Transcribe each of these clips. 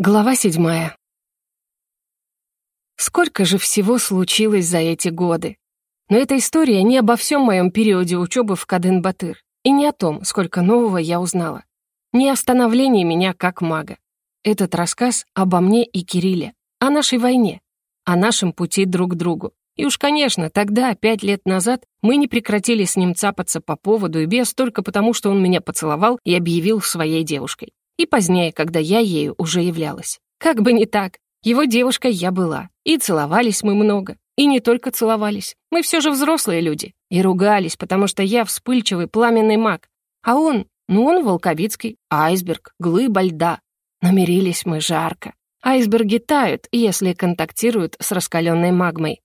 Глава седьмая. Сколько же всего случилось за эти годы. Но эта история не обо всем моем периоде учебы в Кадын-Батыр и не о том, сколько нового я узнала. Не о становлении меня как мага. Этот рассказ обо мне и Кирилле, о нашей войне, о нашем пути друг к другу. И уж, конечно, тогда, пять лет назад, мы не прекратили с ним цапаться по поводу и без только потому, что он меня поцеловал и объявил своей девушкой. И позднее, когда я ею уже являлась. Как бы не так. Его девушкой я была. И целовались мы много. И не только целовались. Мы все же взрослые люди. И ругались, потому что я вспыльчивый пламенный маг. А он, ну он волковицкий, айсберг, глыба льда. Намерились мы жарко. Айсберги тают, если контактируют с раскаленной магмой.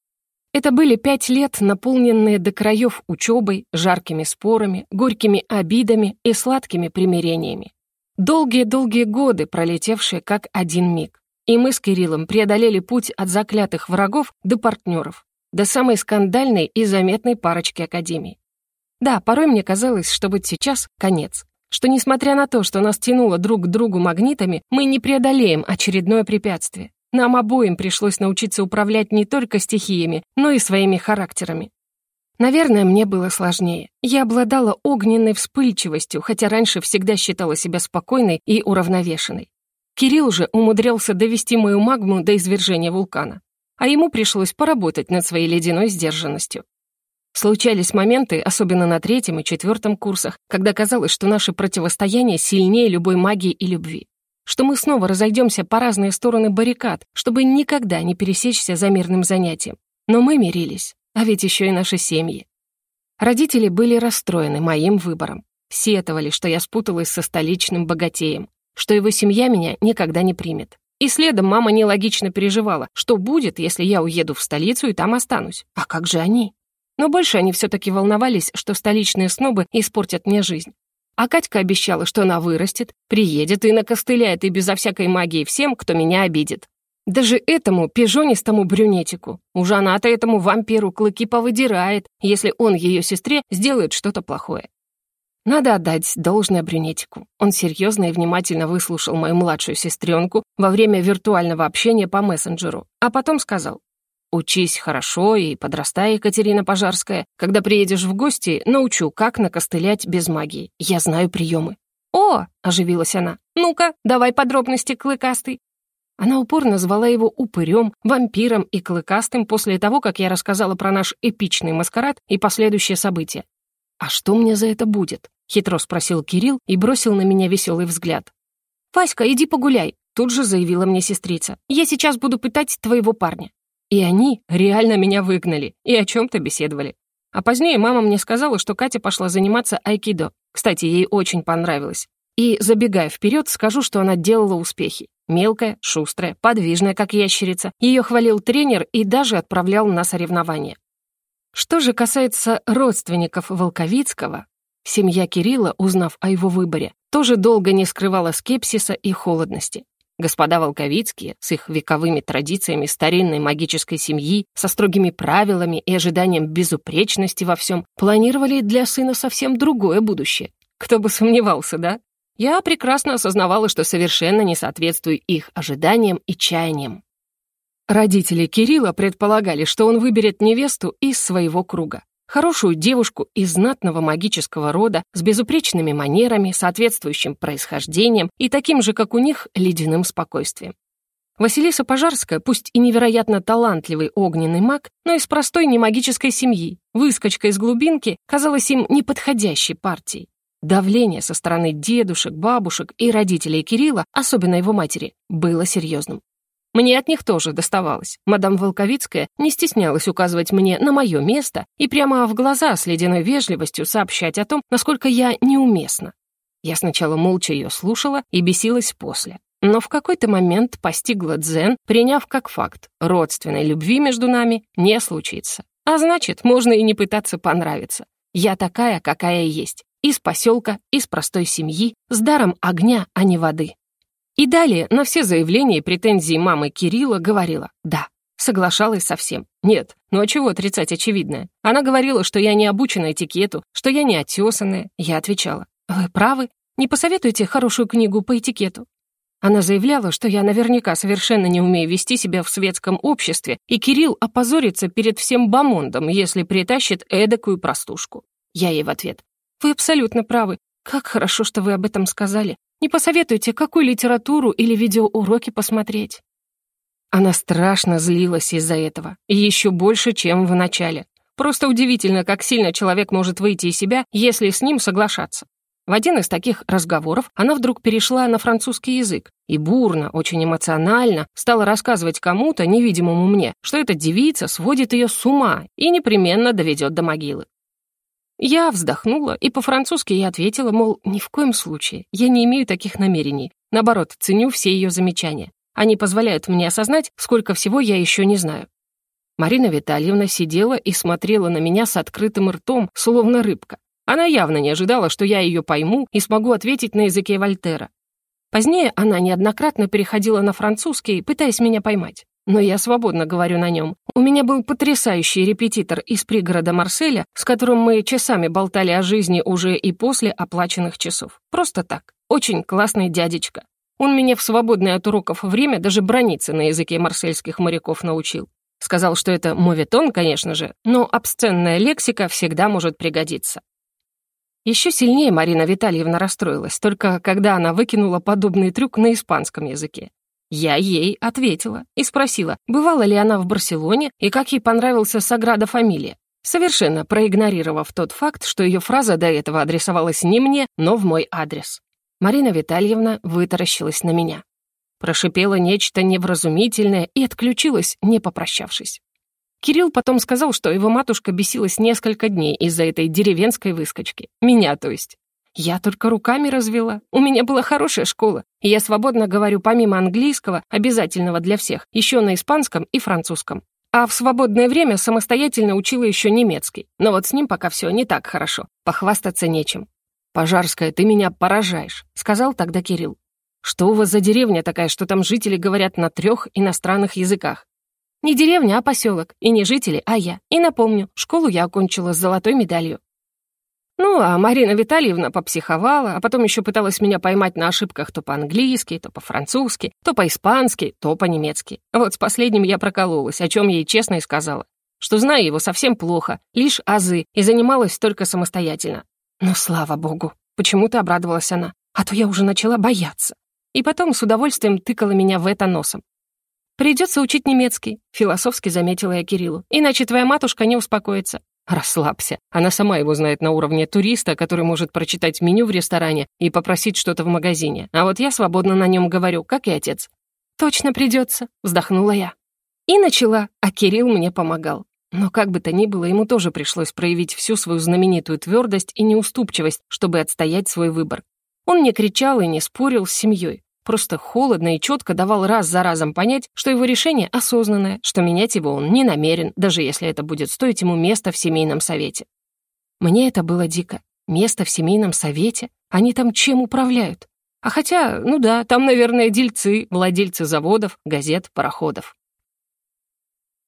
Это были пять лет, наполненные до краев учебой, жаркими спорами, горькими обидами и сладкими примирениями. Долгие-долгие годы, пролетевшие как один миг. И мы с Кириллом преодолели путь от заклятых врагов до партнеров, до самой скандальной и заметной парочки Академии. Да, порой мне казалось, что вот сейчас конец, что несмотря на то, что нас тянуло друг к другу магнитами, мы не преодолеем очередное препятствие. Нам обоим пришлось научиться управлять не только стихиями, но и своими характерами. Наверное, мне было сложнее. Я обладала огненной вспыльчивостью, хотя раньше всегда считала себя спокойной и уравновешенной. Кирилл же умудрялся довести мою магму до извержения вулкана, а ему пришлось поработать над своей ледяной сдержанностью. Случались моменты, особенно на третьем и четвертом курсах, когда казалось, что наше противостояние сильнее любой магии и любви, что мы снова разойдемся по разные стороны баррикад, чтобы никогда не пересечься за мирным занятием. Но мы мирились. А ведь еще и наши семьи. Родители были расстроены моим выбором. Сетовали, что я спуталась со столичным богатеем, что его семья меня никогда не примет. И следом мама нелогично переживала, что будет, если я уеду в столицу и там останусь. А как же они? Но больше они все-таки волновались, что столичные снобы испортят мне жизнь. А Катька обещала, что она вырастет, приедет и накостыляет и безо всякой магии всем, кто меня обидит. Даже этому пижонистому брюнетику, уже она-то этому вампиру клыки повыдирает, если он ее сестре сделает что-то плохое. Надо отдать должное брюнетику. Он серьезно и внимательно выслушал мою младшую сестренку во время виртуального общения по мессенджеру, а потом сказал, «Учись хорошо и подрастай, Екатерина Пожарская. Когда приедешь в гости, научу, как накостылять без магии. Я знаю приемы». «О!» — оживилась она. «Ну-ка, давай подробности, клыкастый. Она упорно звала его упырем, вампиром и клыкастым после того, как я рассказала про наш эпичный маскарад и последующие события. «А что мне за это будет?» — хитро спросил Кирилл и бросил на меня веселый взгляд. «Васька, иди погуляй», — тут же заявила мне сестрица. «Я сейчас буду пытать твоего парня». И они реально меня выгнали и о чем-то беседовали. А позднее мама мне сказала, что Катя пошла заниматься айкидо. Кстати, ей очень понравилось. И, забегая вперед, скажу, что она делала успехи. Мелкая, шустрая, подвижная, как ящерица. Ее хвалил тренер и даже отправлял на соревнования. Что же касается родственников Волковицкого, семья Кирилла, узнав о его выборе, тоже долго не скрывала скепсиса и холодности. Господа Волковицкие, с их вековыми традициями старинной магической семьи, со строгими правилами и ожиданием безупречности во всем, планировали для сына совсем другое будущее. Кто бы сомневался, да? Я прекрасно осознавала, что совершенно не соответствую их ожиданиям и чаяниям. Родители Кирилла предполагали, что он выберет невесту из своего круга. Хорошую девушку из знатного магического рода, с безупречными манерами, соответствующим происхождением и таким же, как у них, ледяным спокойствием. Василиса Пожарская, пусть и невероятно талантливый огненный маг, но из простой немагической семьи, выскочка из глубинки, казалась им неподходящей партией. Давление со стороны дедушек, бабушек и родителей Кирилла, особенно его матери, было серьезным. Мне от них тоже доставалось. Мадам Волковицкая не стеснялась указывать мне на мое место и прямо в глаза с ледяной вежливостью сообщать о том, насколько я неуместна. Я сначала молча ее слушала и бесилась после. Но в какой-то момент постигла дзен, приняв как факт, родственной любви между нами не случится. А значит, можно и не пытаться понравиться. Я такая, какая есть, из поселка, из простой семьи, с даром огня, а не воды. И далее на все заявления и претензии мамы Кирилла говорила «да». Соглашалась со всем. Нет, ну а чего отрицать очевидное? Она говорила, что я не обучена этикету, что я не отесанная. Я отвечала «вы правы, не посоветуете хорошую книгу по этикету?» Она заявляла, что я наверняка совершенно не умею вести себя в светском обществе, и Кирилл опозорится перед всем Бамондом, если притащит эдакую простушку. Я ей в ответ. «Вы абсолютно правы. Как хорошо, что вы об этом сказали. Не посоветуете, какую литературу или видеоуроки посмотреть?» Она страшно злилась из-за этого, и еще больше, чем в начале. Просто удивительно, как сильно человек может выйти из себя, если с ним соглашаться. В один из таких разговоров она вдруг перешла на французский язык и бурно, очень эмоционально стала рассказывать кому-то, невидимому мне, что эта девица сводит ее с ума и непременно доведет до могилы. Я вздохнула и по-французски ей ответила, мол, ни в коем случае, я не имею таких намерений. Наоборот, ценю все ее замечания. Они позволяют мне осознать, сколько всего я еще не знаю. Марина Витальевна сидела и смотрела на меня с открытым ртом, словно рыбка. Она явно не ожидала, что я ее пойму и смогу ответить на языке Вольтера. Позднее она неоднократно переходила на французский, пытаясь меня поймать. Но я свободно говорю на нем. У меня был потрясающий репетитор из пригорода Марселя, с которым мы часами болтали о жизни уже и после оплаченных часов. Просто так. Очень классный дядечка. Он меня в свободное от уроков время даже брониться на языке марсельских моряков научил. Сказал, что это моветон, конечно же, но обсценная лексика всегда может пригодиться. Еще сильнее Марина Витальевна расстроилась, только когда она выкинула подобный трюк на испанском языке. Я ей ответила и спросила, бывала ли она в Барселоне и как ей понравился Саграда Фамилия, совершенно проигнорировав тот факт, что ее фраза до этого адресовалась не мне, но в мой адрес. Марина Витальевна вытаращилась на меня. Прошипела нечто невразумительное и отключилась, не попрощавшись. Кирилл потом сказал, что его матушка бесилась несколько дней из-за этой деревенской выскочки. Меня, то есть. Я только руками развела. У меня была хорошая школа, и я свободно говорю помимо английского, обязательного для всех, еще на испанском и французском. А в свободное время самостоятельно учила еще немецкий. Но вот с ним пока все не так хорошо. Похвастаться нечем. «Пожарская, ты меня поражаешь», — сказал тогда Кирилл. «Что у вас за деревня такая, что там жители говорят на трех иностранных языках? Не деревня, а поселок. И не жители, а я. И напомню, школу я окончила с золотой медалью. Ну, а Марина Витальевна попсиховала, а потом еще пыталась меня поймать на ошибках то по-английски, то по-французски, то по-испански, то по-немецки. Вот с последним я прокололась, о чем ей честно и сказала. Что знаю его совсем плохо, лишь азы, и занималась только самостоятельно. Но слава богу, почему-то обрадовалась она, а то я уже начала бояться. И потом с удовольствием тыкала меня в это носом. «Придется учить немецкий», — философски заметила я Кириллу. «Иначе твоя матушка не успокоится». «Расслабься. Она сама его знает на уровне туриста, который может прочитать меню в ресторане и попросить что-то в магазине. А вот я свободно на нем говорю, как и отец». «Точно придется», — вздохнула я. И начала, а Кирилл мне помогал. Но как бы то ни было, ему тоже пришлось проявить всю свою знаменитую твердость и неуступчивость, чтобы отстоять свой выбор. Он не кричал и не спорил с семьей. Просто холодно и четко давал раз за разом понять, что его решение осознанное, что менять его он не намерен, даже если это будет стоить ему места в семейном совете. Мне это было дико. Место в семейном совете? Они там чем управляют? А хотя, ну да, там, наверное, дельцы, владельцы заводов, газет, пароходов.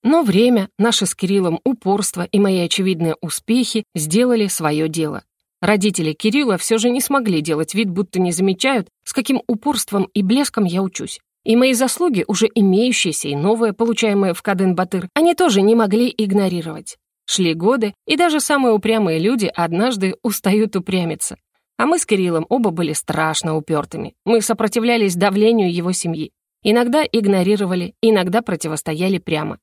Но время, наше с Кириллом упорство и мои очевидные успехи сделали свое дело. Родители Кирилла все же не смогли делать вид, будто не замечают, с каким упорством и блеском я учусь. И мои заслуги, уже имеющиеся и новые, получаемые в Кадын-Батыр, они тоже не могли игнорировать. Шли годы, и даже самые упрямые люди однажды устают упрямиться. А мы с Кириллом оба были страшно упертыми. Мы сопротивлялись давлению его семьи. Иногда игнорировали, иногда противостояли прямо.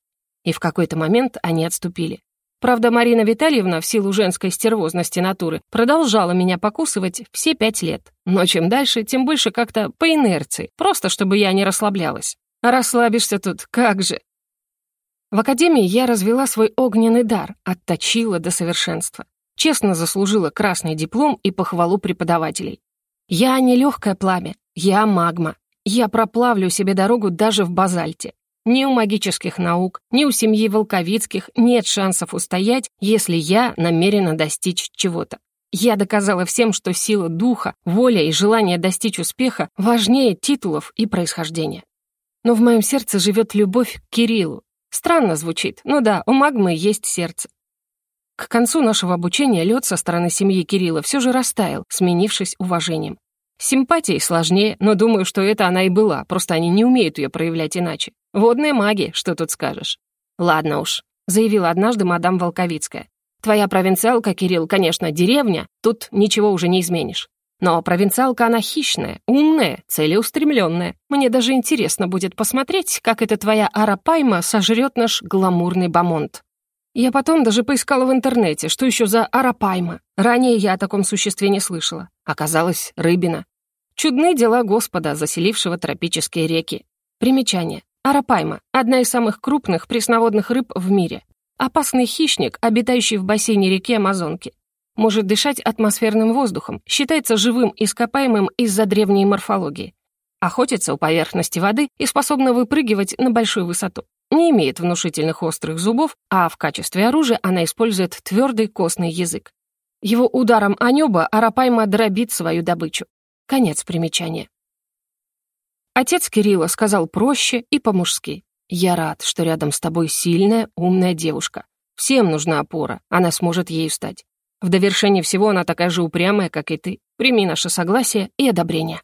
И в какой-то момент они отступили. Правда, Марина Витальевна в силу женской стервозности натуры продолжала меня покусывать все пять лет. Но чем дальше, тем больше как-то по инерции, просто чтобы я не расслаблялась. А расслабишься тут, как же. В академии я развела свой огненный дар, отточила до совершенства. Честно заслужила красный диплом и похвалу преподавателей. Я не легкое пламя, я магма. Я проплавлю себе дорогу даже в базальте. Ни у магических наук, ни у семьи Волковицких нет шансов устоять, если я намерена достичь чего-то. Я доказала всем, что сила духа, воля и желание достичь успеха важнее титулов и происхождения. Но в моем сердце живет любовь к Кириллу. Странно звучит, но да, у магмы есть сердце. К концу нашего обучения лед со стороны семьи Кирилла все же растаял, сменившись уважением. С симпатией сложнее, но думаю, что это она и была, просто они не умеют ее проявлять иначе. Водные маги, что тут скажешь. Ладно уж, заявила однажды мадам Волковицкая. Твоя провинциалка, Кирилл, конечно, деревня, тут ничего уже не изменишь. Но провинциалка она хищная, умная, целеустремленная. Мне даже интересно будет посмотреть, как эта твоя арапайма сожрет наш гламурный бамонт. Я потом даже поискала в интернете, что еще за арапайма. Ранее я о таком существе не слышала. Оказалось, рыбина. Чудны дела Господа, заселившего тропические реки. Примечание. Арапайма — одна из самых крупных пресноводных рыб в мире. Опасный хищник, обитающий в бассейне реки Амазонки. Может дышать атмосферным воздухом, считается живым ископаемым из-за древней морфологии. Охотится у поверхности воды и способна выпрыгивать на большую высоту. Не имеет внушительных острых зубов, а в качестве оружия она использует твердый костный язык. Его ударом о небо Арапайма дробит свою добычу. Конец примечания. Отец Кирилла сказал проще и по-мужски. «Я рад, что рядом с тобой сильная, умная девушка. Всем нужна опора, она сможет ею стать. В довершение всего она такая же упрямая, как и ты. Прими наше согласие и одобрение.